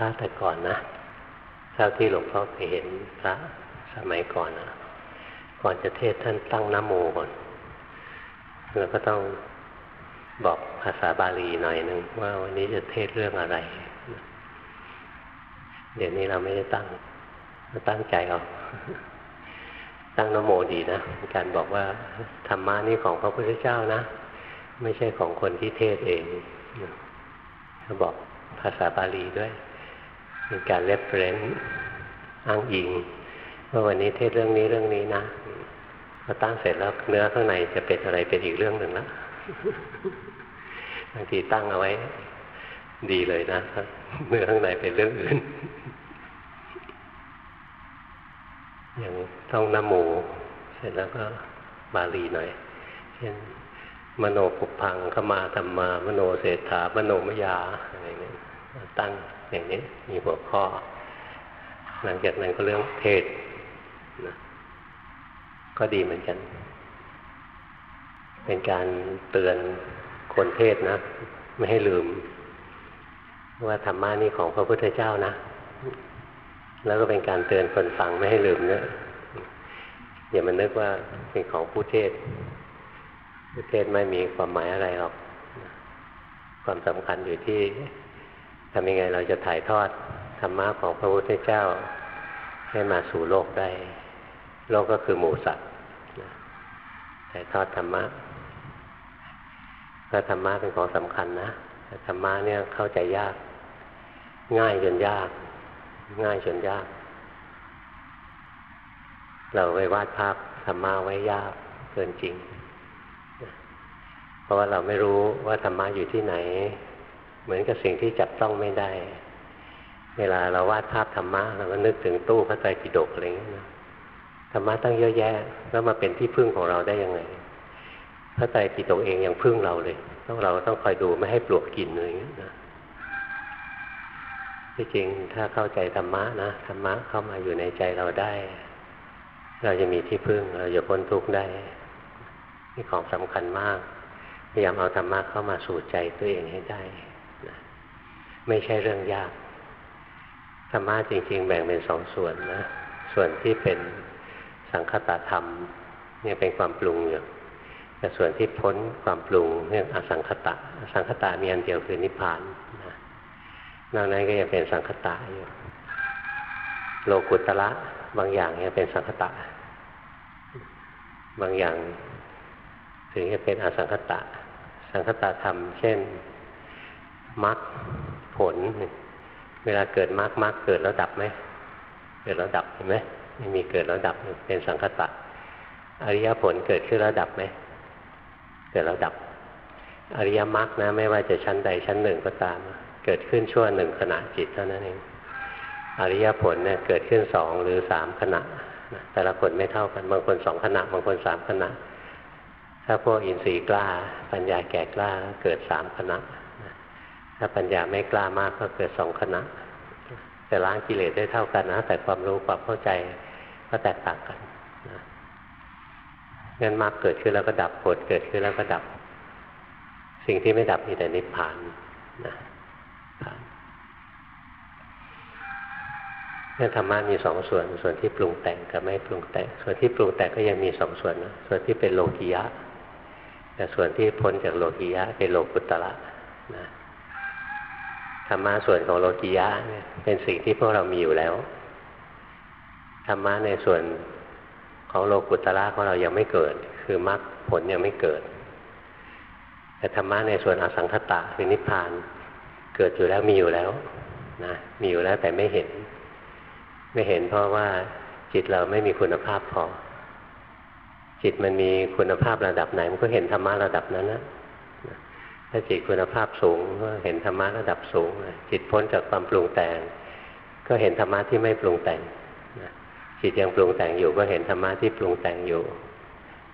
ระแต่ก่อนนะเท่าที่หลวงพ่อเคยเห็นพระสมัยก่อนนะก่อนจะเทศท่านตั้งน้ำโมก่อนแล้วก็ต้องบอกภาษาบาลีหน่อยหนึ่งว่าวันนี้จะเทศเรื่องอะไร เดี๋ยวนี้เราไม่ได้ตั้งเราตั้งใจเอาตั้งนโมดีนะการบอกว่าธรรมะนี่ของพระพุทธเจ้านะ ไม่ใช่ของคนที่เทศเองเขาบอกภาษาบาลีด้วย เป็นการ reference อ้างอิงว่าวันนี้เทศน์เรื่องนี้เรื่องนี้นะพอตั้งเสร็จแล้วเนื้อข้างในจะเป็นอะไรเป็นอีกเรื่องหนึ่งแล้วบางทีตั้งเอาไว้ ดีเลยนะเนื้อข้างในเป็นเรื่องอื่น อย่างต้องนโมเสร็จแล้วก็บาลีหน่อย เช่น มโนปุพังขมาธรรมามโนเศรษฐามโนมยาอะไรนี้ ตั้งอย่างนี้มีหัวข้อ หลังจากนั้นก็เรื่องเทศนะก็ดีเหมือนกัน เป็นการเตือนคนเทศนะ ไม่ให้ลืม ว่าธรรมะนี่ของพระพุทธเจ้านะ แล้วก็เป็นการเตือนคนฟังไม่ให้ลืมเนะอย่ามันนึกว่าเป็นของผู้เทศผู้เทศไม่มีความหมายอะไรหรอกความสำคัญอยู่ที่ ทำยังไงเราจะถ่ายทอดธรรมะของพระพุทธเจ้าให้มาสู่โลกได้ โลกก็คือหมูสัตว์ถ่ายทอดธรรมะก็ธรรมะเป็นของสำคัญนะธรรมะเนี่ยเข้าใจยาก ง่ายจนยาก ง่ายจนยาก เราไปวาดภาพธรรมะไว้ยากเกินจริง เพราะว่าเราไม่รู้ว่าธรรมะอยู่ที่ไหน เหมือนกับสิ่งที่จับต้องไม่ได้ เวลาเราวาดภาพธรรมะเราก็นึกถึงตู้พระไตรปิฎกอะไรอย่างนี้นะธรรมะตั้งเยอะแยะ แล้วมาเป็นที่พึ่งของเราได้ยังไงพระไตรปิฎกเองยังพึ่งเราเลย ต้องเราต้องคอยดูไม่ให้ปลวกกินอะไรอย่างนี้นะที่จริงถ้าเข้าใจธรรมะนะธรรมะเข้ามาอยู่ในใจเราได้ เราจะมีที่พึ่ง เราจะพ้นทุกข์ได้นี่ของสำคัญมาก พยายามเอาธรรมะเข้ามาสู่ใจตัวเองให้ได้ ไม่ใช่เรื่องยากธรรมะจริง ๆ แบ่งเป็นสองส่วนนะ ส่วนที่เป็นสังคตธรรมเนี่ยเป็นความปรุงอยู่แต่ส่วนที่พ้นความปรุงเรื่องอสังขตะอสังขตะมีอันเดียวคือนิพพานนะนอกนั้นก็ยังเป็นสังคตะอยู่โลกุตละบางอย่างยังเป็นสังคตะ บางอย่างถึงจะเป็นอสังคตะ สังคตะธรรม เช่นมรรค ผล เวลาเกิดมรรคมรรคเกิดแล้วดับไหม เกิดแล้วดับเห็นไหมไม่มีเกิดแล้วดับเป็นสังคตะ อริยผลเกิดขึ้นแล้วดับไหม เกิดแล้วดับ อริยมรรคนะ ไม่ว่าจะชั้นใดชั้นหนึ่งก็ตาม เกิดขึ้นชั่วหนึ่งขณะจิตเท่านั้นเอง อริยผลเนี่ยเกิดขึ้นสองหรือสามขณะแต่ละคนไม่เท่ากัน บางคนสองขณะ บางคนสามขณะ ถ้าพวกอินทรีย์กล้า ปัญญาแก่กล้า เกิดสามขณะ ถ้าปัญญาไม่กล้ามากก็เกิดสองขณะ แต่ล้างกิเลสได้เท่ากันนะ แต่ความรู้ความเข้าใจก็แตกต่างกันงั้นมรรคเกิดขึ้นแล้วก็ดับผลเกิดขึ้นแล้วก็ดับ สิ่งที่ไม่ดับมีแต่นิพพานนะนี่ยธรรมะมีสองส่วน ส่วนที่ปรุงแต่งกับไม่ปรุงแต่ง ส่วนที่ปรุงแต่งก็ยังมีสองส่วนนะส่วนที่เป็นโลกิยะแต่ส่วนที่พ้นจากโลกิยะเป็นโลกุตระนะ ธรรมะส่วนของโลกิยะเนี่ยเป็นสิ่งที่พวกเรามีอยู่แล้วธรรมะในส่วนของโลกุตระของเรายังไม่เกิด คือมรรคผลยังไม่เกิด แต่ธรรมะในส่วนอสังขตะคือนิพพาน เกิดอยู่แล้วมีอยู่แล้วนะมีอยู่แล้วแต่ไม่เห็น ไม่เห็นเพราะว่าจิตเราไม่มีคุณภาพพอจิตมันมีคุณภาพระดับไหน มันก็เห็นธรรมะระดับนั้นนะ ถ้าจิตคุณภาพสูงก็เห็นธรรมะระดับสูงจิตพ้นจากความปรุงแต่ง ก็เห็นธรรมะที่ไม่ปรุงแต่งจิตยังปรุงแต่งอยู่ก็เห็นธรรมะที่ปรุงแต่งอยู่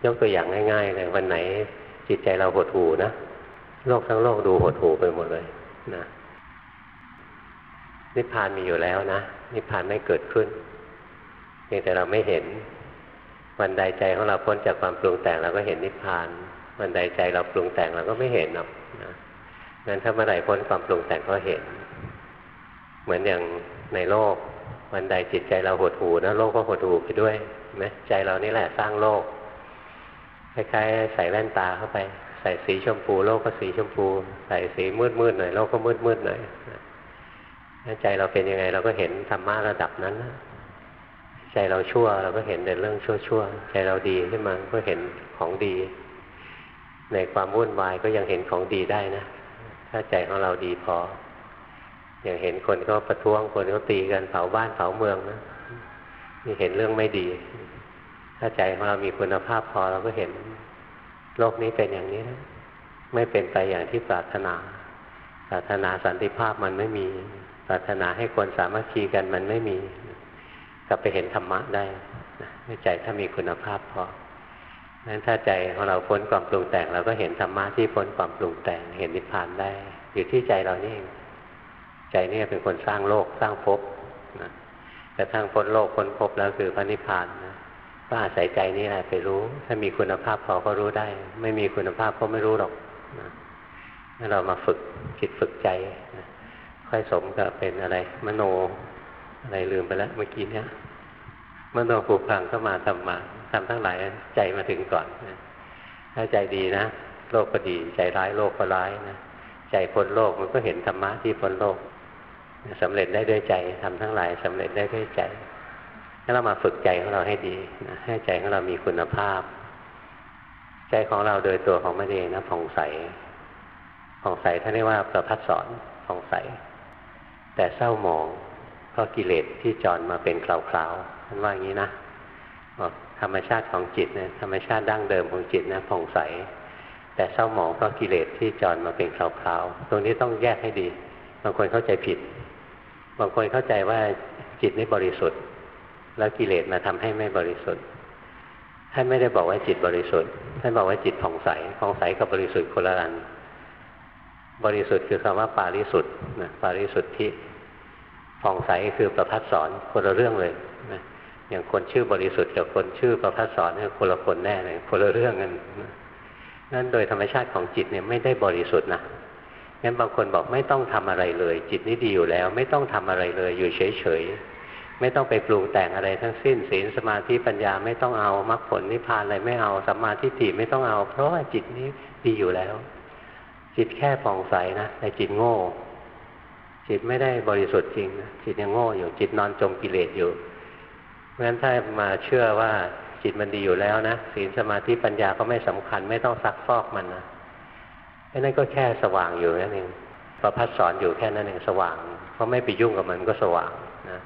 ยกตัวอย่างง่ายๆเลยวันไหนจิตใจเราหดหูนะโลกทั้งโลกดูหดหูไปหมดเลยนะนิพพานมีอยู่แล้วนะนิพพานไม่เกิดขึ้นเพียงแต่เราไม่เห็น วันใดใจของเราพ้นจากความปรุงแต่งเราก็เห็นนิพพาน วันใดใจเราปรุงแต่งเราก็ไม่เห็นหรอก นะงั้นถ้าเมื่อไหร่พ้นความปรุงแต่งก็เห็น เหมือนอย่างในโลกวันใดจิตใจเราหดหูนะโลกก็หดหูไปด้วยไหมใจเรานี่แหละสร้างโลกคล้ายๆใส่แว่นตาเข้าไป ใส่สีชมพู โลกก็สีชมพู ใส่สีมืดๆหน่อยโลกก็มืดๆหน่อยใจเราเป็นยังไง เราก็เห็นธรรมะระดับนั้นใจเราชั่ว เราก็เห็นแต่เรื่องชั่วๆใจเราดีขึ้นมาก็เห็นของดี ในความวุ่นวายก็ยังเห็นของดีได้นะ ถ้าใจของเราดีพอ อย่างเห็นคนก็ประท้วงคนเขาตีกันเผาบ้านเผาเมืองนะนี่เห็นเรื่องไม่ดี ถ้าใจของเรามีคุณภาพพอเราก็เห็นโลกนี้เป็นอย่างนี้นะไม่เป็นไปอย่างที่ปรารถนาปรารถนาสันติภาพมันไม่มี ปรารถนาให้คนสามัคคีกันมันไม่มีกลับไปเห็นธรรมะได้ใจถ้ามีคุณภาพพอ นั้นถ้าใจของเราพ้นความปรุงแต่งเราก็เห็นธรรมะที่พ้นความปรุงแต่ง เห็นนิพพานได้ อยู่ที่ใจเรานี่เองใจนี่เป็นคนสร้างโลกสร้างภพนะแต่ทั้งพ้นโลกพ้นภพแล้วคือพระนิพพานนะก็อาศัยใจนี่แหละไปรู้ ถ้ามีคุณภาพพอก็รู้ได้ ไม่มีคุณภาพก็ไม่รู้หรอกนะถ้าเรามาฝึกจิตฝึกใจนะค่อยสมกับเป็นอะไร มโนอะไรลืมไปแล้วเมื่อกี้เนี้ยมโนผูกพังก็มาทำมาทำทั้งหลายใจมาถึงก่อนนะถ้าใจดีนะ โลกก็ดี ใจร้ายโลกก็ร้ายนะใจพ้นโลกมันก็เห็นธรรมะที่พ้นโลกสำเร็จได้ด้วยใจทำทั้งหลายสำเร็จได้ด้วยใจถ้าเรามาฝึกใจของเราให้ดีนะให้ใจของเรามีคุณภาพ ใจของเราโดยตัวของมันเองนะผ่องใสผ่องใสท่านเรียกว่าประพัดสอนผ่องใส แต่เศร้าหมองเพราะกิเลสที่จอนมาเป็นคราวๆท่านว่าอย่างนี้นะบอก ธรรมชาติของจิตเนี่ยธรรมชาติดั้งเดิมของจิตนะผ่องใส แต่เศร้าหมองเพราะกิเลสที่จอนมาเป็นคราวๆตรงนี้ต้องแยกให้ดี บางคนเข้าใจผิด บางคนเข้าใจว่าจิตนี่บริสุทธิ์ แล้วกิเลสมาทำให้ไม่บริสุทธิ์ท่านไม่ได้บอกว่าจิตบริสุทธิ์ท่านบอกว่าจิตผ่องใสผ่องใสกับบริสุทธิ์คนละอันบริสุทธิ์คือคำว่าปาริสุทธิ์นะปาริสุทธิผ่องใสคือประพัดสอนคนละเรื่องเลยนะ อย่างคนชื่อบริสุทธิ์กับคนชื่อประพัดสอนเนี่ยคนละคนแน่เลยคนละเรื่องกันนั่นโดยธรรมชาติของจิตเนี่ยไม่ได้บริสุทธิ์นะงั้นบางคนบอกไม่ต้องทำอะไรเลย จิตนี้ดีอยู่แล้ว ไม่ต้องทำอะไรเลยอยู่เฉยๆไม่ต้องไปปรุงแต่งอะไรทั้งสิ้นศีลสมาธิปัญญาไม่ต้องเอามรรคผลนิพพานอะไรไม่เอาสัมมาทิฏฐิไม่ต้องเอา เพราะว่าจิตนี้ดีอยู่แล้ว จิตแค่ผ่องใสนะแต่จิตโง่ จิตไม่ได้บริสุทธิ์จริงนะจิตยังโง่อยู่จิตนอนจมกิเลสอยู่ เพราะฉะนั้นถ้ามาเชื่อว่าจิตมันดีอยู่แล้วนะศีลสมาธิปัญญาก็ไม่สำคัญ ไม่ต้องซักฟอกมันนะแค่นั้นก็แค่สว่างอยู่นั่นเองประพัดสอนอยู่แค่นั้นเองสว่างเพราะไม่ไปยุ่งกับมันก็สว่างนะ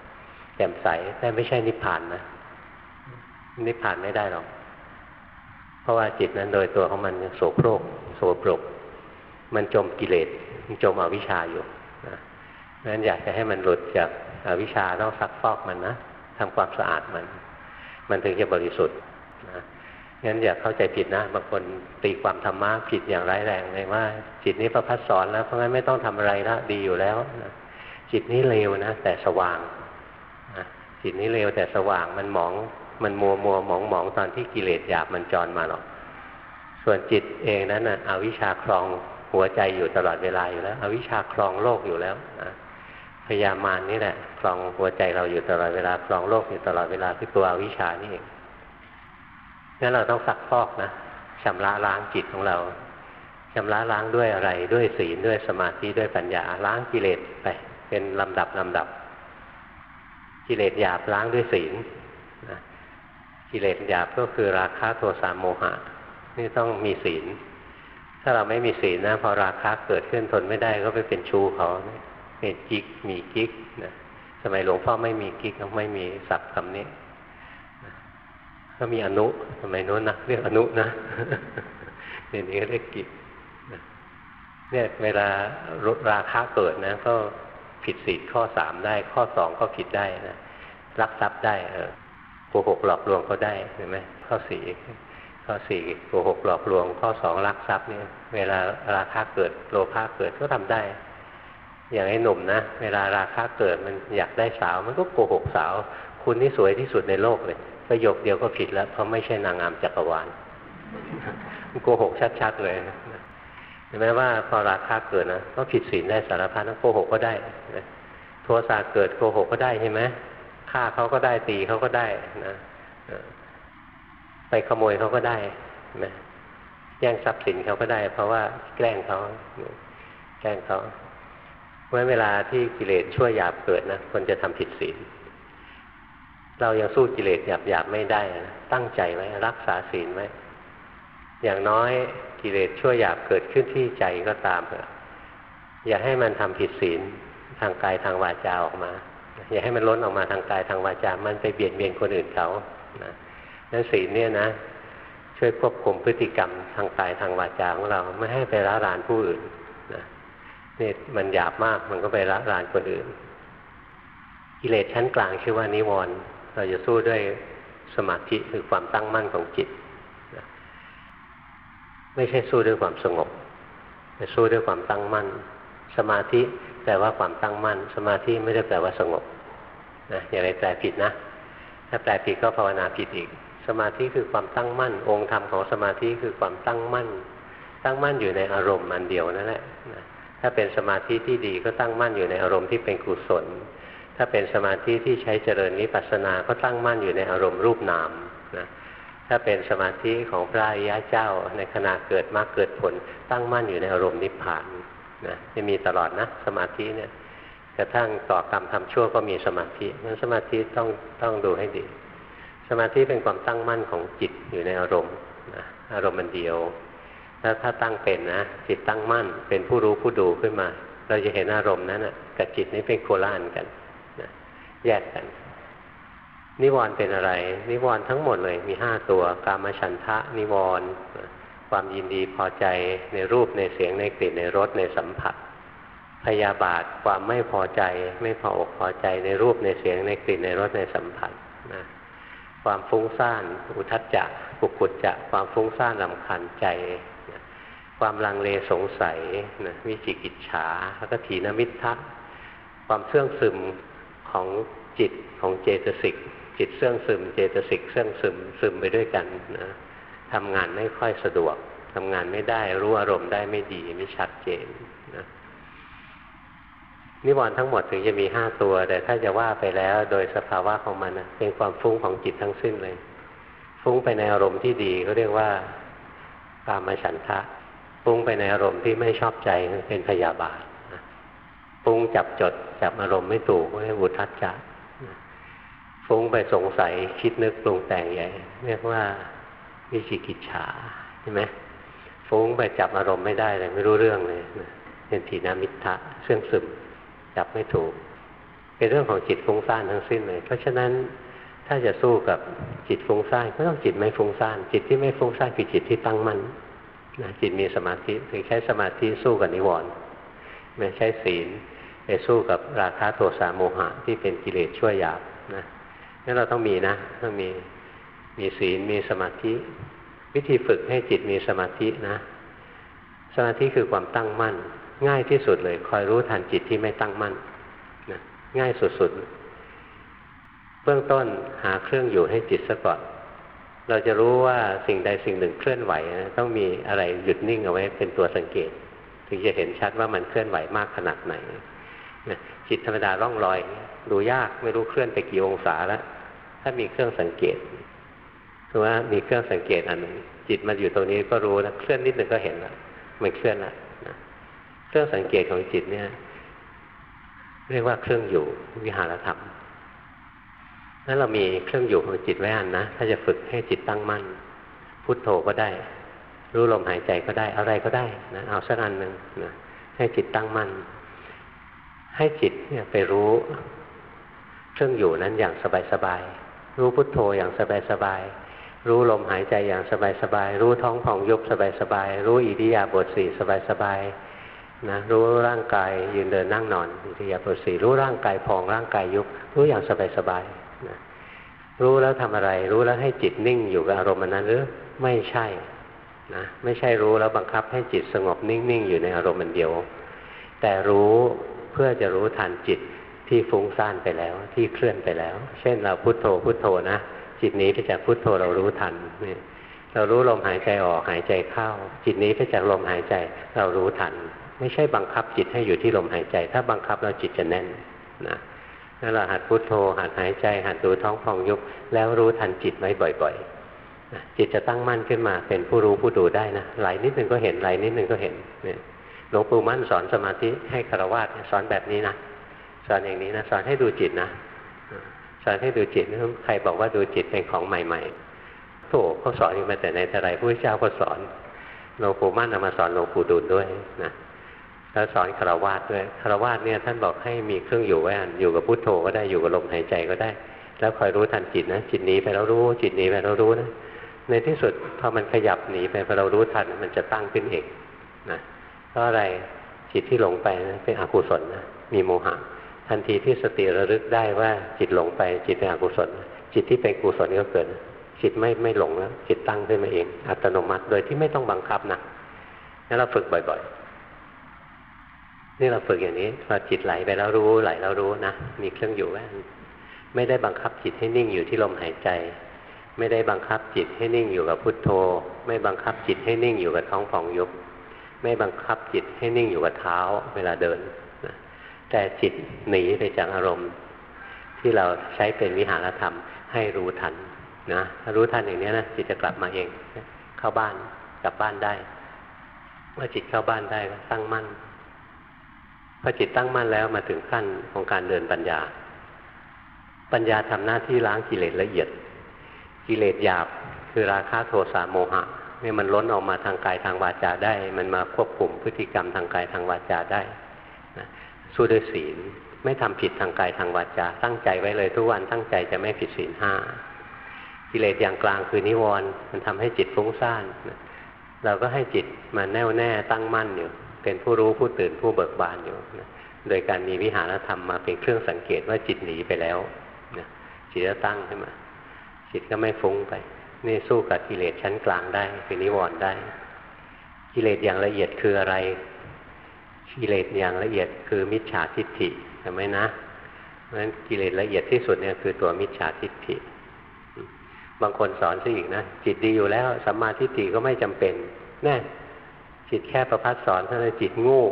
แจ่มใสแต่ไม่ใช่นิพพานนะนิพพานไม่ได้หรอกเพราะว่าจิตนั้นโดยตัวของมันโสโครกโสโปรก มันจมกิเลสมันจมอวิชชาอยู่นั้นอยากจะให้มันหลุดจากอวิชชาต้องซักฟอกมันนะ ทำความสะอาดมัน มันถึงจะบริสุทธิ์นะงั้นอย่าเข้าใจผิดนะบางคนตีความธรรมะผิดอย่างร้ายแรงเลยว่า จิตนี้ประพัดสอนแล้วเพราะงั้นไม่ต้องทำอะไรละดีอยู่แล้วนะจิตนี้เลวนะแต่สว่างนะจิตนี้เลวแต่สว่างมันหมอง มันมัวมัวหมองหมองตอนที่กิเลสหยาบมันจรมาหรอก ส่วนจิตเองนั้นนะอวิชชาครองหัวใจอยู่ตลอดเวลาอยู่แล้ว อวิชชาครองโลกอยู่แล้วนะ พยามารนี่แหละคลองหัวใจเราอยู่ตลอดเวลาคลองโลกอยู่ตลอดเวลาคือตัวอวิชานี่เองงั้นเราต้องสักฟอกนะชำระล้างจิตของเราชำระล้างด้วยอะไรด้วยศีลด้วยสมาธิด้วยปัญญาล้างกิเลสไป เป็นลำดับลำดับ กิเลสหยาบล้างด้วยศีลนะกิเลสหยาบก็คือราคะโทสะโมหะ นี่ต้องมีศีล ถ้าเราไม่มีศีลนะพอราคะเกิดขึ้นทนไม่ได้ก็ไปเป็นชูเขา เป็นกิ๊กมีกิ๊กนะสมัยหลวงพ่อไม่มีกิ๊กไม่มีศัพท์คำนี้ก็มีอนุสมัยโน้นนะเรียกอนุนะเดี๋ยวนี้เรียกกิ๊กเนี่ยเวลาราคาเกิดนะ ก็ผิดศีลข้อสามได้ ข้อสองก็ผิดได้นะรักทรัพย์ได้ เออโกหกหลอกลวงก็ได้เห็นไหมข้อสี่ข้อสี่โกหกหลอกลวง ข้อสองรักทรัพย์เนี่ย เวลาราคาเกิดโลภะเกิดก็ทำได้ อย่างไอ้หนุ่มนะ เวลาราคะเกิดมันอยากได้สาว มันก็โกหกสาว คุณนี่สวยที่สุดในโลกเลย ประโยคเดียวก็ผิดแล้ว เพราะไม่ใช่นางงามจักรวาลโกหกชัดๆเลยเห็นไหมว่าพอราคะเกิดนะก็ผิดศีลได้สารพัดนะโกหกก็ได้นะทสะเกิดโกหกก็ได้ใช่ไหมฆ่าเขาก็ได้ตีเขาก็ได้นะไปขโมยเขาก็ได้นะแย่งทรัพย์สินเขาก็ได้ เพราะว่าแกล้งเขาแกล้งเขา เมื่อเวลาที่กิเลสชั่วหยาบเกิดนะคนจะทำผิดศีล เรายังสู้กิเลสหยาบหยาบไม่ได้นะตั้งใจไว้รักษาศีลไว้อย่างน้อยกิเลสชั่วหยาบเกิดขึ้นที่ใจก็ตามเถอะอย่าให้มันทำผิดศีลทางกายทางวาจาออกมา อย่าให้มันล้นออกมาทางกายทางวาจา มันไปเบียดเบียนคนอื่นเขานะนั้นศีลเนี่ยนะ ช่วยควบคุมพฤติกรรมทางกายทางวาจาของเรา ไม่ให้ไปร้ารานผู้อื่น นี่มันหยาบมากมันก็ไปร้ารานคนอื่น กิเลสชั้นกลางชื่อว่านิวรณ์เราจะสู้ด้วยสมาธิคือความตั้งมั่นของจิตไม่ใช่สู้ด้วยความสงบแต่สู้ด้วยความตั้งมั่น สมาธิแปลว่าความตั้งมั่น สมาธิไม่ได้แปลว่าสงบนะอย่าไปแปลผิดนะ ถ้าแปลผิดก็ภาวนาผิดอีก สมาธิคือความตั้งมั่น องค์ธรรมของสมาธิคือความตั้งมั่น ตั้งมั่นอยู่ในอารมณ์อันเดียวนั่นแหละนะ ถ้าเป็นสมาธิที่ดีก็ตั้งมั่นอยู่ในอารมณ์ที่เป็นกุศล ถ้าเป็นสมาธิที่ใช้เจริญนิพพานาก็ตั้งมั่นอยู่ในอารมณ์รูปนามนะถ้าเป็นสมาธิของพระอริยะเจ้าในขณะเกิดมรรคเกิดผล ตั้งมั่นอยู่ในอารมณ์นิพพานนะจะมีตลอดนะสมาธิเนี่ยกระทั่งต่อกรรมทำชั่วก็มีสมาธินั้นสมาธิต้องต้องดูให้ดี สมาธิเป็นความตั้งมั่นของจิตอยู่ในอารมณ์นะอารมณ์มันเดียว ถ้าถ้าตั้งเป็นนะจิตตั้งมั่น เป็นผู้รู้ผู้ดูขึ้นมา เราจะเห็นอารมณ์นั้นนะกับจิตนี้เป็นโคล่านกันนะแยกกัน นิวรณ์เป็นอะไร นิวรณ์ทั้งหมดเลยมีห้าตัวกามฉันทะ นิวรณ์ความยินดีพอใจในรูปในเสียงในกลิ่นในรสในสัมผัส พยาบาทความไม่พอใจ ไม่พออกพอใจในรูปในเสียงในกลิ่นในรสในสัมผัสนะความฟุ้งซ่าน อุทัจจะปุกุจจะ ความฟุ้งซ่านลำคันใจ ความลังเลสงสัยนะวิจิกิจฉาแล้วก็ถีนมิทะความเสื่องซึมของจิตของเจตสิก จิตเสื่องซึม เจตสิกเสื่องซึมซึมไปด้วยกันนะทำงานไม่ค่อยสะดวกทำงานไม่ได้รู้อารมณ์ได้ไม่ดีไม่ชัดเจนนะนิวรณ์ทั้งหมดถึงจะมีห้าตัว แต่ถ้าจะว่าไปแล้วโดยสภาวะของมันนะเป็นความฟุ้งของจิตทั้งสิ้นเลย ฟุ้งไปในอารมณ์ที่ดีเขาเรียกว่า กามฉันทะ ฟุ้งไปในอารมณ์ที่ไม่ชอบใจเป็นพยาบาทฟุ้งจับจดจับอารมณ์ไม่ถูกเรียกวุทัจจะฟุ้งไปสงสัยคิดนึกปรุงแต่งใหญ่เรียกว่าวิจิกิจฉาใช่ไหมฟุ้งไปจับอารมณ์ไม่ได้เลยไม่รู้เรื่องเลยเป็นทีนามิทะเสื่องซึมจับไม่ถูก เป็นเรื่องของจิตฟุ้งซ่านทั้งสิ้นเลย เพราะฉะนั้นถ้าจะสู้กับจิตฟุ้งซ่านก็ต้องจิตไม่ฟุ้งซ่าน จิตที่ไม่ฟุ้งซ่านคือจิตที่ตั้งมั่น จิตมีสมาธิถึงใช้สมาธิสู้กับนิวรณ์ไม่ใช้ศีลไปสู้กับราคะโทสะโมหะที่เป็นกิเลสชั่วหยาบนะนั่นเราต้องมีนะต้องมีมีศีลมีสมาธิ วิธีฝึกให้จิตมีสมาธินะ สมาธิคือความตั้งมั่น ง่ายที่สุดเลย คอยรู้ทันจิตที่ไม่ตั้งมั่นนะง่ายสุดๆเบื้องต้นหาเครื่องอยู่ให้จิตซะก่อน เราจะรู้ว่าสิ่งใดสิ่งหนึ่งเคลื่อนไหวนะต้องมีอะไรหยุดนิ่งเอาไว้เป็นตัวสังเกต ถึงจะเห็นชัดว่ามันเคลื่อนไหวมากขนาดไหนนะจิตธรรมดาร่องรอย ดูยากไม่รู้เคลื่อนไปกี่องศาแล้วถ้ามีเครื่องสังเกตคือว่ามีเครื่องสังเกตอันหนึ่งจิตมาอยู่ตรงนี้ก็รู้แล้วเคลื่อนนิดหนึ่งก็เห็นล้วมันเคลื่อนล้วนะเครื่องสังเกตของจิตเนี่ย เรียกว่าเครื่องอยู่วิหารธรรม นั้นเรามีเครื่องอยู่ของจิตไว้อันนะ ถ้าจะฝึกให้จิตตั้งมั่น พุโทโธก็ได้ รู้ลมหายใจก็ได้ อะไรก็ได้นะเอาสักอันหนึ่งนะให้จิตตั้งมั่น ให้จิตเนี่ยไปรู้เครื่องอยู่นั้นอย่างสบายๆ รู้พุทโธอย่างสบายๆรู้ลมหายใจอย่างสบายๆ รู้ท้องผ่องยุบสบายๆ รู้อิริยาบถสี่สบายๆ นะ รู้ร่างกายยืนเดินนั่งนอนอิริยาบถสี่รู้ร่างกายพองร่างกายยุบ รู้อย่างสบายๆ รู้แล้วทำอะไร รู้แล้วให้จิตนิ่งอยู่กับอารมณ์นั้นหรือไม่ใช่นะไม่ใช่รู้แล้วบังคับให้จิตสงบนิ่งๆอยู่ในอารมณ์เดียว แต่รู้เพื่อจะรู้ทันจิตที่ฟุ้งซ่านไปแล้ว ที่เคลื่อนไปแล้ว เช่นเราพุโทโธพุโทโธนะจิตนี้ไปจากพุทโธเรารู้ทันเนี่ยเรารู้ลมหายใจออกหายใจเข้า จิตนี้ไปจากลมหายใจเรารู้ทัน ไม่ใช่บังคับจิตให้อยู่ที่ลมหายใจ ถ้าบังคับเราจิตจะแน่นนะ นั่นเราหัดพุโทโธหัดหายใจ หัดดูท้องฟองยุบแล้วรู้ทันจิตไว้บ่อยๆจิตจะตั้งมั่นขึ้นมาเป็นผู้รู้ผู้ดูได้นะไหลนิดนึงก็เห็นไหลนิดนึงก็เห็นเนี่ยหลวงปู่มั่นสอนสมาธิให้คารวะสอนแบบนี้นะสอนอย่างนี้นะสอนให้ดูจิตนะสอนให้ดูจิตใครบอกว่าดูจิตเป็นของใหม่ ๆโถเขาสอนอยู่มาแต่ในแต่ไรพระเจ้าก็สอนหลวงปู่มั่นเอามาสอนหลวงปู่ดูลด้วยนะ แล้วสอนคารวะด้วยคารวะเนี่ยท่านบอกให้มีเครื่องอยู่ไว้อันอยู่กับพุทโธก็ได้อยู่กับลมหายใจก็ได้ แล้วคอยรู้ทันจิตนะจิตหนีไปแล้วรู้ จิตหนีไปแล้วรู้นะในที่สุดพอมันขยับหนีไปพอเรารู้ทันมันจะตั้งขึ้นเองนะเพราะอะไรจิตที่หลงไปนะเป็นอกุศลนะมีโมหะทันทีที่สติระลึกได้ว่าจิตหลงไป จิตเป็นอกุศล จิตที่เป็นกุศลก็เกิด จิตไม่ไม่หลงแล้วจิตตั้งขึ้นมาเอง อัตโนมัติโดยที่ไม่ต้องบังคับนะนั่นเราฝึกบ่อย ๆ นี่เราฝึกอย่างนี้พอจิตไหลไปแล้วรู้ไหลแล้วรู้นะมีเครื่องอยู่แว่นไม่ได้บังคับจิตให้นิ่งอยู่ที่ลมหายใจ ไม่ได้บังคับจิตให้นิ่งอยู่กับพุทโธ ไม่บังคับจิตให้นิ่งอยู่กับท้องฟองยุบไม่บังคับจิตให้นิ่งอยู่กับเท้าเวลาเดินนะแต่จิตหนีไปจากอารมณ์ ที่เราใช้เป็นวิหารธรรมให้รู้ทันนะถ้ารู้ทันอย่างนี้นะจิตจะกลับมาเอง เข้าบ้านกลับบ้านได้เมื่อจิตเข้าบ้านได้ก็ตั้งมั่น พอจิตตั้งมั่นแล้วมาถึงขั้นของการเดินปัญญา ปัญญาทำหน้าที่ล้างกิเลสละเอียด กิเลสหยาบคือราคะโทสะโมหะนี่มันล้นออกมาทางกายทางวาจาได้ มันมาควบคุมพฤติกรรมทางกายทางวาจาได้นะสู้ด้วยศีลไม่ทำผิดทางกายทางวาจา ตั้งใจไว้เลยทุกวันตั้งใจจะไม่ผิดศีลห้ากิเลสอย่างกลางคือนิวรณ์มันทำให้จิตฟุ้งซ่านเราก็ให้จิตมาแน่วแน่ตั้งมั่นอยู่ เป็นผู้รู้ผู้ตื่นผู้เบิกบานอยู่นะโดยการมีวิหารธรรมมาเป็นเครื่องสังเกตว่าจิตหนีไปแล้วนะจิตจะตั้งขึ้นมาจิตก็ไม่ฟุ้งไป นี่สู้กับกิเลสชั้นกลางได้คือนิวรณ์ได้ กิเลสอย่างละเอียดคืออะไร กิเลสอย่างละเอียดคือมิจฉาทิฏฐิใช่ไหมนะเพราะฉะนั้นกิเลสละเอียดที่สุดเนี่ยคือตัวมิจฉาทิฏฐิ บางคนสอนซะอีกนะจิตดีอยู่แล้วสัมมาทิฏฐิก็ไม่จำเป็นแน่ จิตแค่ประพัดสอนเท่านั้นจิตโง่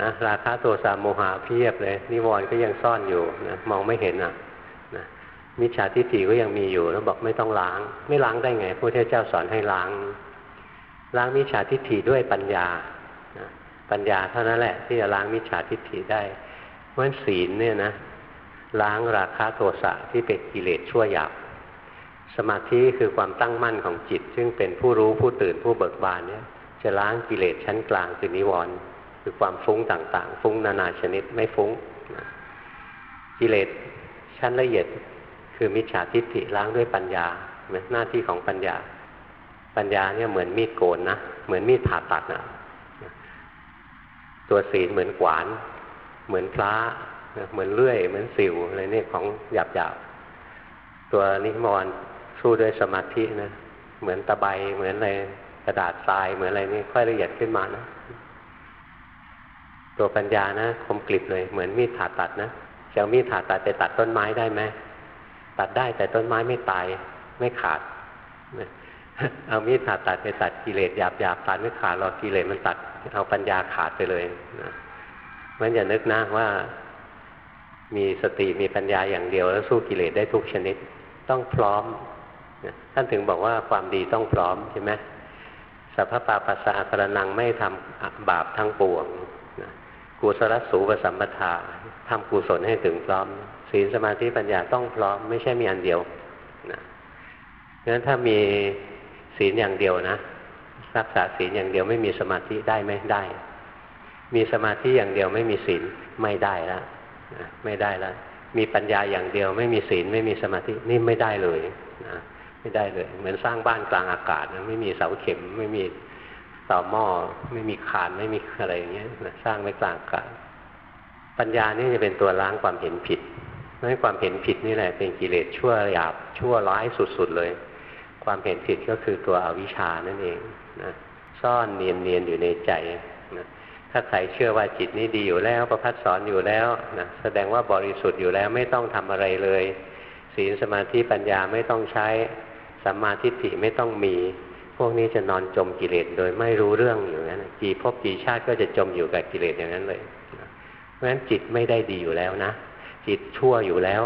นะราคะโทสะโมหะเพียบเลย นิวรณ์ก็ยังซ่อนอยู่นะมองไม่เห็นอะนะมิจฉาทิฏฐิก็ยังมีอยู่แล้วบอกไม่ต้องล้าง ไม่ล้างได้ไงพระพุทเจ้าสอนให้ล้าง ล้างมิจฉาทิฏฐิด้วยปัญญานะปัญญาเท่านั้นแหละ ที่จะล้างมิจฉาทิฏฐิได้ เพราะฉะนั้นศีลเนี่ยนะล้างราคะโทสะที่เป็นกิเลสชั่วหยาบสมาธิคือความตั้งมั่นของจิต ซึ่งเป็นผู้รู้ผู้ตื่นผู้เบิกบานเนี่ย จะล้างกิเลสชั้นกลางคือนิวรณ์คือความฟุ้งต่าง ๆ ฟุ้งนานาชนิดไม่ฟุ้งกิเลสชั้นละเอียดคือมิจฉาทิฏฐิล้างด้วยปัญญาหน้าที่ของปัญญา ปัญญาเนี่ยเหมือนมีดโกนนะเหมือนมีดผ่าตัดนะตัวศีลเหมือนขวาน เหมือนพระเหมือนเลื่อย เหมือนสิวอะไรนี่ของหยาบๆตัวนิมรสู้ด้วยสมาธินะเหมือนตะไบเหมือนอะไร กระดาษทรายเหมือนอะไรนี่ค่อยละเอียดขึ้นมานะ ตัวปัญญานะคมกริบเลย เหมือนมีดผ่าตัดนะจะเอามีดผ่าตัดไปตัดต้นไม้ได้ไหมตัดได้แต่ต้นไม้ไม่ตายไม่ขาดเอามีดผ่าตัดไปตัดกิเลสหยาบหยาบตัดไม่ขาดหรอกกิเลสมันตัด เอาปัญญาขาดไปเลยนะมันอย่านึกนะว่า มีสติมีปัญญาอย่างเดียว แล้วสู้กิเลสได้ทุกชนิด ต้องพร้อมท่านถึงบอกว่าความดีต้องพร้อมใช่ไหม สัพพปาปัสสะกระนังไม่ทำบาปทั้งปวงกุศลสูปสัมปทาทำกุศลให้ถึงพร้อม ศีลสมาธิปัญญาต้องพร้อม ไม่ใช่มีอันเดียวนะงั้นถ้ามีศีลอย่างเดียวนะ รักษาศีลอย่างเดียวไม่มีสมาธิได้ไหมได้ มีสมาธิอย่างเดียวไม่มีศีลไม่ได้แล้วไม่ได้แล้วมีปัญญาอย่างเดียว ไม่มีศีลไม่มีสมาธินี่ไม่ได้เลยนะ ไม่ได้เลย เหมือนสร้างบ้านกลางอากาศนะไม่มีเสาเข็ม ไม่มีต่อหม้อไม่มีคานไม่มีอะไรอย่างเงี้ยนะสร้างไม่กลางอากาศปัญญานี่จะเป็นตัวล้างความเห็นผิดนั่นความเห็นผิดนี่แหละเป็นกิเลสชั่วหยาบชั่วร้ายสุดๆเลย ความเห็นผิดก็คือตัวอวิชชานั่นเองนะซ่อนเนียนเนียนอยู่ในใจนะถ้าใครเชื่อว่าจิตนี้ดีอยู่แล้วประพัดสอนอยู่แล้วนะแสดงว่าบริสุทธิ์อยู่แล้วไม่ต้องทำอะไรเลย ศีลสมาธิปัญญาไม่ต้องใช้ สัมมาทิฏฐิไม่ต้องมี พวกนี้จะนอนจมกิเลสโดยไม่รู้เรื่องอยู่นั้นกี่ภพกี่ชาติก็จะจมอยู่กับกิเลสอย่างนั้นเลยเพราะฉะนั้นจิตไม่ได้ดีอยู่แล้วนะ จิตชั่วอยู่แล้ว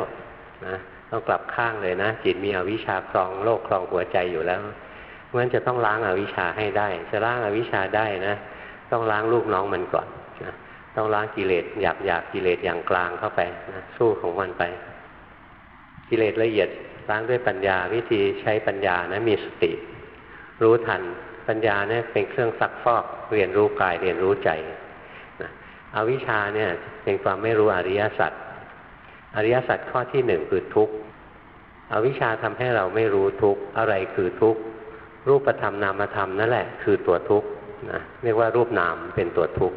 นะต้องกลับข้างเลยนะ จิตมีอวิชชาครองโลกครองหัวใจอยู่แล้วเพราะฉะนั้นจะต้องล้างอาวิชชาให้ได้ จะล้างอาวิชชาได้นะ ต้องล้างลูกน้องมันก่อนนะต้องล้างกิเลสหยาบหยาบกิเลสอย่างกลางเข้าไปนะสู้ของมันไป กิเลสละเอียด ล้างด้วยปัญญาวิธีใช้ปัญญานะมีสติ รู้ทันปัญญาเนี่ยเป็นเครื่องซักฟอกเรียนรู้กายเรียนรู้ใจนะอวิชชาเนี่ยเป็นความไม่รู้อริยสัจอริยสัจข้อที่หนึ่งคือทุกข์อวิชชาทำให้เราไม่รู้ทุกข์อะไรคือทุกข์รูปธรรมนามธรรมนั่นแหละคือตัวทุกข์นะเรียกว่ารูปนามเป็นตัวทุกข์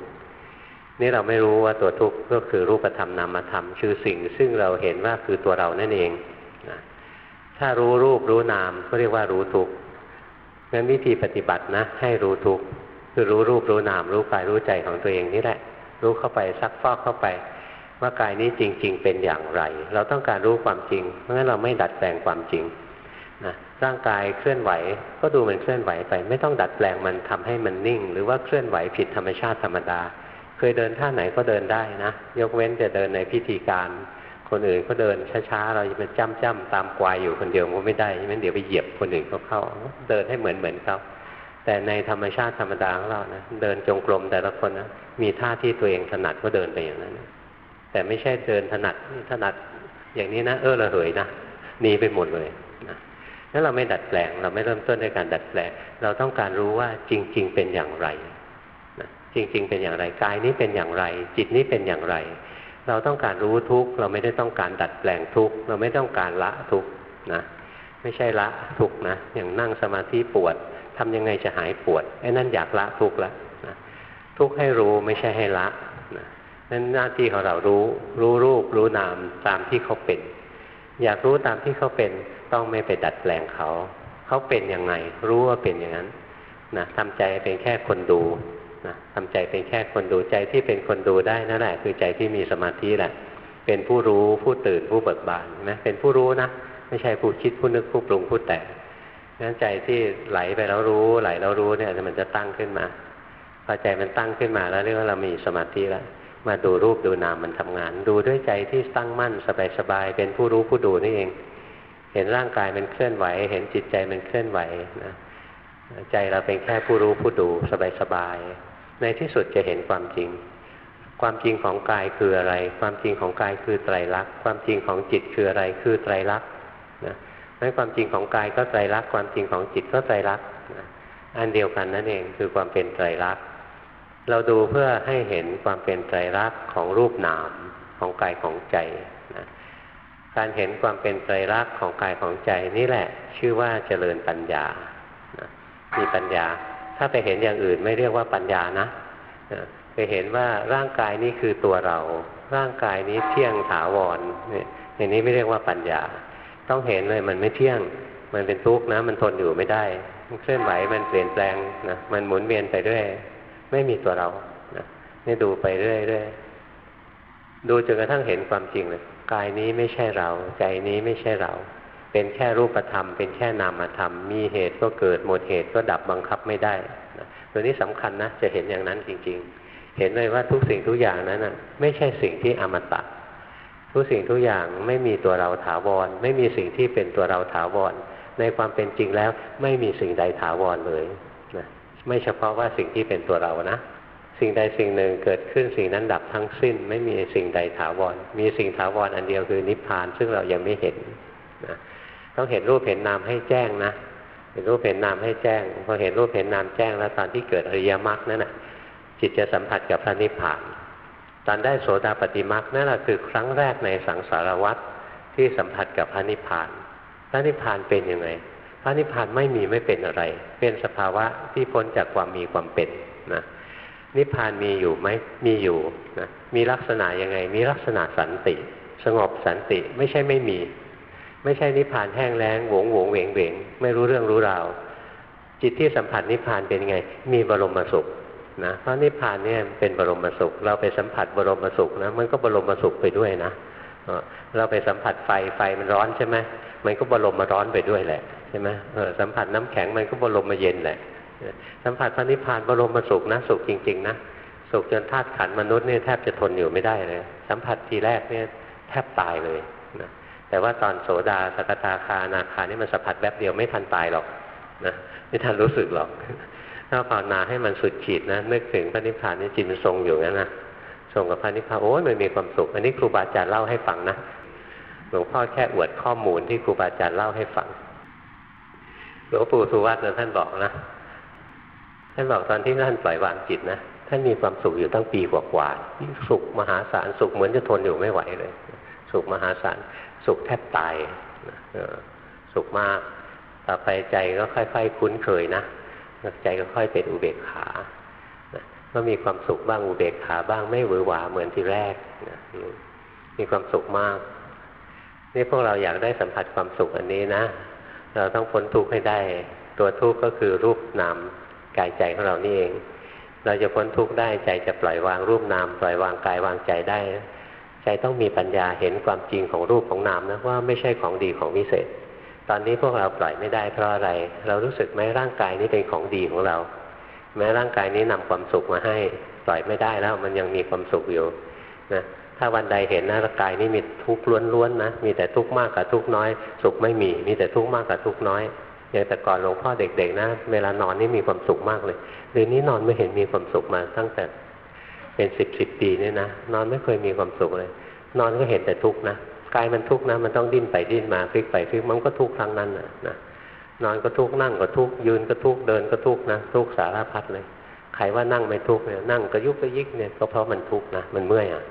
นี่เราไม่รู้ว่าตัวทุกข์ก็คือรูปธรรมนามธรรมคือสิ่ง ซึ่งเราเห็นว่าคือตัวเรานั่นเอง ถ้ารู้รูปรู้นามก็เรียกว่ารู้ทุกข์งั้นวิธีปฏิบัตินะ ให้รู้ทุกข์คือรู้รูปรู้นาม รู้กายรู้ใจของตัวเองนี่แหละ รู้เข้าไปซักฟอกเข้าไป ว่ากายนี้จริง ๆ เป็นอย่างไร เราต้องการรู้ความจริง เพราะงั้นเราไม่ดัดแปลงความจริงนะร่างกายเคลื่อนไหว ก็ดูมันเคลื่อนไหวไป ไม่ต้องดัดแปลงมันทำให้มันนิ่ง หรือว่าเคลื่อนไหวผิดธรรมชาติธรรมดา เคยเดินท่าไหนก็เดินได้นะ ยกเว้นจะเดินในพิธีการ คนอื่นก็เดินช้าๆ เราจะเป็นจ้ำจ้ำตามกวายอยู่คนเดียวก็ไม่ได้ไม่เดี๋ยวไปเหยียบคนอื่นเขาเข้า เดินให้เหมือนเหมือนเขาแต่ในธรรมชาติธรรมดาของเรานะเดินจงกรมแต่ละคนนะมีท่าที่ตัวเองถนัดก็เดินไปอย่างนั้น แต่ไม่ใช่เดินถนัดถนัดอย่างนี้นะเออระเหยนะหนีไปหมดเลยนะนั้นเราไม่ดัดแปลง เราไม่เริ่มต้นด้วยการดัดแปลง เราต้องการรู้ว่าจริง ๆ เป็นอย่างไรนะจริง ๆ เป็นอย่างไรกายนี้เป็นอย่างไร จิตนี้เป็นอย่างไร เราต้องการรู้ทุกเราไม่ได้ต้องการดัดแปลงทุกเราไม่ต้องการละทุกนะไม่ใช่ละทุกนะอย่างนั่งสมาธิปวดทำยังไงจะหายปวดไอ้นั่นอยากละทุกละนะทุกให้รู้ไม่ใช่ให้ละนะนั่นหน้าที่ของเรารู้ รู้รูป รู้นามตามที่เขาเป็น อยากรู้ตามที่เขาเป็นต้องไม่ไปดัดแปลงเขา เขาเป็นยังไง รู้ว่าเป็นอย่างนั้นนะทำใจเป็นแค่คนดู นะทำใจเป็นแค่คนดูใจที่เป็นคนดูได้นั่นแหละคือใจที่มีสมาธิแหละ เป็นผู้รู้ผู้ตื่นผู้เบิกบานนะเป็นผู้รู้นะไม่ใช่ผู้คิดผู้นึกผู้ปรุงผู้แต่งนั้นใจที่ไหลไปแล้วรู้ ไหลแล้วรู้เนี่ยมันจะตั้งขึ้นมาพอใจมันตั้งขึ้นมาแล้วเรียกว่าเรามีสมาธิแล้วมาดูรูปดูนามมันทำงาน ดูด้วยใจที่ตั้งมั่นสบายๆเป็นผู้รู้ผู้ดูนี่เอง เห็นร่างกายมันเคลื่อนไหว เห็นจิตใจมันเคลื่อนไหวนะใจเราเป็นแค่ผู้รู้ผู้ดูสบายๆ ในที่สุดจะเห็นความจริง ความจริงของกายคืออะไร ความจริงของกายคือไตรลักษณ์ความจริงของจิตคืออะไรคือไตรลักษณ์นะนั่นความจริงของกายก็ไตรลักษณ์ความจริงของจิตก็ไตรลักษณ์อันเดียวกันนั่นเองคือความเป็นไตรลักษณ์เราดูเพื่อให้เห็นความเป็นไตรลักษณ์ของรูปนามของกายของใจนะการเห็นความเป็นไตรลักษณ์ของกายของใจนี่แหละ ชื่อว่าเจริญปัญญามีปัญญา ถ้าไปเห็นอย่างอื่นไม่เรียกว่าปัญญานะไปเห็นว่าร่างกายนี้คือตัวเรา ร่างกายนี้เที่ยงถาวรเนี่ยอย่างนี้ไม่เรียกว่าปัญญา ต้องเห็นเลยมันไม่เที่ยง มันเป็นทุกข์นะ มันทนอยู่ไม่ได้เคลื่อนไหวมันเปลี่ยนแปลงนะมันหมุนเวียนไปด้วยไม่มีตัวเรานะนี่ดูไปเรื่อยๆดูจนกระทั่งเห็นความจริงเลยกายนี้ไม่ใช่เรา ใจนี้ไม่ใช่เรา เป็นแค่รูปธรรม เป็นแค่นามธรรม มีเหตุก็เกิดหมดเหตุก็ดับบังคับไม่ได้นะตัวนี้สำคัญนะ จะเห็นอย่างนั้นจริง ๆ เห็นเลยว่าทุกสิ่งทุกอย่างนั้นนะไม่ใช่สิ่งที่อมตะ ทุกสิ่งทุกอย่างไม่มีตัวเราถาวร ไม่มีสิ่งที่เป็นตัวเราถาวร ในความเป็นจริงแล้วไม่มีสิ่งใดถาวรเลยนะไม่เฉพาะว่าสิ่งที่เป็นตัวเรานะ สิ่งใดสิ่งหนึ่งเกิดขึ้นสิ่งนั้นดับทั้งสิ้น ไม่มีสิ่งใดถาวร มีสิ่งถาวรอันเดียวคือนิพพาน ซึ่งเรายังไม่เห็นนะ ต้องเห็นรูปเห็นนามให้แจ้งนะเห็นรูปเห็นนามให้แจ้งพอเห็นรูปเห็นนามแจ้งแล้วตอนที่เกิดอริยมรรคนั่นแหะจิตจะสัมผัสกับพระนิพพาน ตอนได้โสดาปฏิมรรคนั่นแหละคือครั้งแรกในสังสารวัฏที่สัมผัสกับพระนิพพาน พระนิพพานเป็นยังไง พระนิพพานไม่มีไม่เป็นอะไร เป็นสภาวะที่พ้นจากความมีความเป็นนะนิพพานมีอยู่ไหมมีอยู่นะมีลักษณะยังไง มีลักษณะสันติ สงบสันติไม่ใช่ไม่มี ไม่ใช่นิพพานแห้งแล้งหวงหวงเวงเวงไม่รู้เรื่องรู้ราว จิตที่สัมผัสนิพพานเป็นไง มีบรมสุขนะเพราะนิพพานเนี่ยเป็นบรมสุข เราไปสัมผัสบรมสุขนะมันก็บรมสุขไปด้วยนะเราไปสัมผัสไฟไฟมันร้อนใช่ไหมมันก็บรมมาร้อนไปด้วยแหละใช่ไหมสัมผัสน้ำแข็งมันก็บรมมาเย็นแหละ สัมผัสพระนิพพานบรมสุขนะสุขจริง ๆ นะสุขจนธาตุขันมนุษย์เนี่ยแทบจะทนอยู่ไม่ได้เลยสัมผัสทีแรกเนี่ยแทบตายเลย แต่ว่าตอนโสดาสกทาคานาคานี่มันสัมผัสแวบเดียวไม่ทันตายหรอกนะไม่ทันรู้สึกหรอก ถ้าภาวนาให้มันสุดขีดนะนึกถึงพระนิพพานนี่จิตมันทรงอยู่งั้นนะทรงกับพระนิพพานโอ้ยมันมีความสุข อันนี้ครูบาอาจารย์เล่าให้ฟังนะหลวงพ่อแค่อวดข้อมูลที่ครูบาอาจารย์เล่าให้ฟังหลวงปู่สุวัตนะท่านบอกนะท่านบอกตอนที่ท่านปล่อยวางจิตนะท่านมีความสุขอยู่ตั้งปีกว่าๆสุขมหาศาลสุขเหมือนจะทนอยู่ไม่ไหวเลย สุขมหาศาล สุขแทบตายสุขมาก ต่อไปใจก็ค่อย ๆ คุ้นเคยนะใจก็ค่อยเป็นอุเบกขาก็มีความสุขบ้างอุเบกขาบ้างไม่หวือหวาเหมือนที่แรกมีความสุขมาก นี่พวกเราอยากได้สัมผัสความสุขอันนี้นะ เราต้องพ้นทุกข์ให้ได้ ตัวทุกข์ก็คือรูปนามกายใจของเรานี่เอง เราจะพ้นทุกข์ได้ใจจะปล่อยวางรูปนามปล่อยวางกายวางใจได้ ใจต้องมีปัญญาเห็นความจริงของรูปของนามนะว่าไม่ใช่ของดีของวิเศษ ตอนนี้พวกเราปล่อยไม่ได้เพราะอะไร เรารู้สึกไหมร่างกายนี้เป็นของดีของเรา แม้ร่างกายนี้นำความสุขมาให้ปล่อยไม่ได้แล้วมันยังมีความสุขอยู่นะถ้าวันใดเห็นนะร่างกายนี้มีทุกข์ล้วนๆนะมีแต่ทุกข์มากกับทุกข์น้อย สุขไม่มี มีแต่ทุกข์มากกับทุกข์น้อยอย่างแต่ก่อนหลวงพ่อเด็กๆนะ เวลานอนนี่มีความสุขมากเลยเดี๋ยวนี้นอนไม่เห็นมีความสุขมาตั้งแต่ เป็นสิบสิบปีนี่นะนอนไม่เคยมีความสุขเลย นอนก็เห็นแต่ทุกข์นะกายมันทุกข์นะมันต้องดิ้นไปดิ้นมาพลิกไปพลิกมันก็ทุกข์ครั้งนั้นนะนะนอนก็ทุกข์นั่งก็ทุกข์ยืนก็ทุกข์เดินก็ทุกข์นะทุกข์สารพัดเลยใครว่านั่งไม่ทุกข์เนี่ยนั่งก็ยุกก็ยิกเนี่ยก็เพราะมันทุกข์นะมันเมื่อยอะ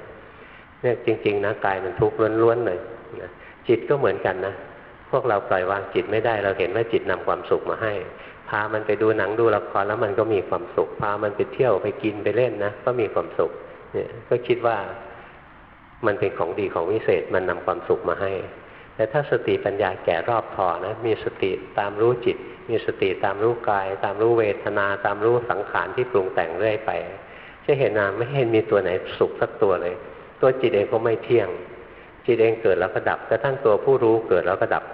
เนี่ยจริง ๆนะกายมันทุกข์ล้วนๆเลยนะจิตก็เหมือนกันนะพวกเราปล่อยวางจิตไม่ได้ เราเห็นว่าจิตนำความสุขมาให้ พามันไปดูหนังดูละครแล้วมันก็มีความสุข พามันไปเที่ยวไปกินไปเล่นนะก็มีความสุข เนี่ยก็คิดว่ามันเป็นของดีของวิเศษมันนำความสุขมาให้ แต่ถ้าสติปัญญาแก่รอบพอนะ มีสติตามรู้จิต มีสติตามรู้กาย ตามรู้เวทนา ตามรู้สังขารที่ปรุงแต่งเรื่อยไป จะเห็นนะไม่เห็นมีตัวไหนสุขสักตัวเลย ตัวจิตเองก็ไม่เที่ยง จิตเองเกิดแล้วก็ดับกระทั่งตัวผู้รู้เกิดแล้วก็ดับ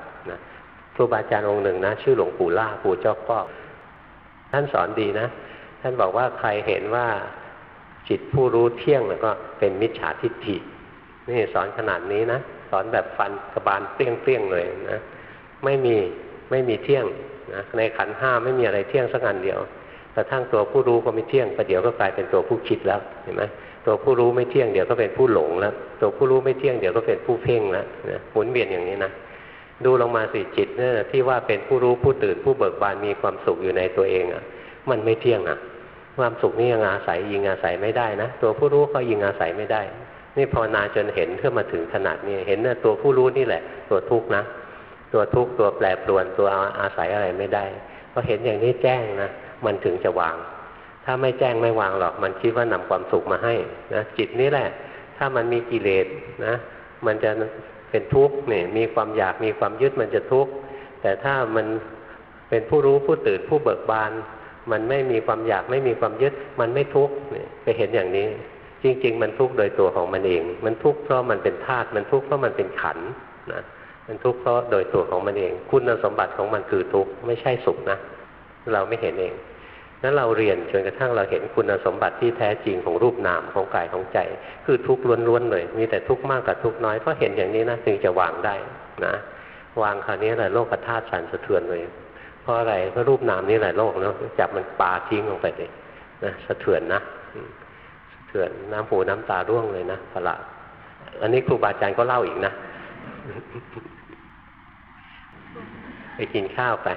ครูบาอาจารย์องค์หนึ่งนะ ชื่อหลวงปู่ล่าปู่เจ้าพ่อท่านสอนดีนะ ท่านบอกว่าใครเห็นว่าจิตผู้รู้เที่ยงแล้วก็เป็นมิจฉาทิฏฐินี่สอนขนาดนี้นะ สอนแบบฟันกระบาลเปรี้ยงๆเลยนะไม่มีไม่มีเที่ยงนะในขันห้าไม่มีอะไรเที่ยงสักอันเดียวกระทั่งตัวผู้รู้ก็ไม่เที่ยงประเดี๋ยวก็กลายเป็นตัวผู้คิดแล้วเห็นไหมตัวผู้รู้ไม่เที่ยงเดี๋ยวก็เป็นผู้หลงแล้ว ตัวผู้รู้ไม่เที่ยงเดี๋ยวก็เป็นผู้เพ่งแล้วนะหมุนเวียนอย่างนี้นะ ดูลงมาสิจิตเนี่ยที่ว่าเป็นผู้รู้ผู้ตื่นผู้เบิกบานมีความสุขอยู่ในตัวเองอะ มันไม่เที่ยงอะ ความสุขนี่ยังอาศัยยิงอาศัยไม่ได้นะตัวผู้รู้ก็ยิงอาศัยไม่ได้ นี่ภาวนาจนเห็นเพื่อมาถึงขนาดนี้เห็นนะตัวผู้รู้นี่แหละ ตัวทุกข์นะ ตัวทุกข์ตัวแปรปรวนตัวอาศัยอะไรไม่ได้พอเห็นอย่างนี้แจ้งนะมันถึงจะวาง ถ้าไม่แจ้งไม่วางหรอกมันคิดว่านำความสุขมาให้นะจิตนี่แหละ ถ้ามันมีกิเลสนะ มันจะ เป็นทุกข์เนี่ยมีความอยากมีความยึดมันจะทุกข์แต่ถ้ามันเป็นผู้รู้ผู้ตื่นผู้เบิกบาน มันไม่มีความอยากไม่มีความยึด มันไม่ทุกข์เนี่ยไปเห็นอย่างนี้ จริง ๆ มันทุกข์โดยตัวของมันเอง มันทุกข์เพราะมันเป็นธาตุมันทุกข์เพราะมันเป็นขันนะมันทุกข์เพราะโดยตัวของมันเอง คุณสมบัติของมันคือทุกข์ไม่ใช่สุขนะ เราไม่เห็นเอง นั้นเราเรียนจนกระทั่งเราเห็นคุณสมบัติที่แท้จริงของรูปนามของกายของใจ คือทุกข์ล้วนๆเลย มีแต่ทุกข์มากกับทุกข์น้อยเพราะเห็นอย่างนี้นะจึงจะวางได้นะวางคราวนี้แหละโลกธาตุสั่นสะเทือนเลย เพราะอะไรเพราะรูปนามนี่แหละโลกเนาะจับมันปาทิ้งลงไปเลยนะสะเทือนนะสะเถื่อนน้ำหูน้ำตาร่วงเลยนะพละอันนี้ครูบาอาจารย์ก็เล่าอีกนะ ไปกินข้าวไป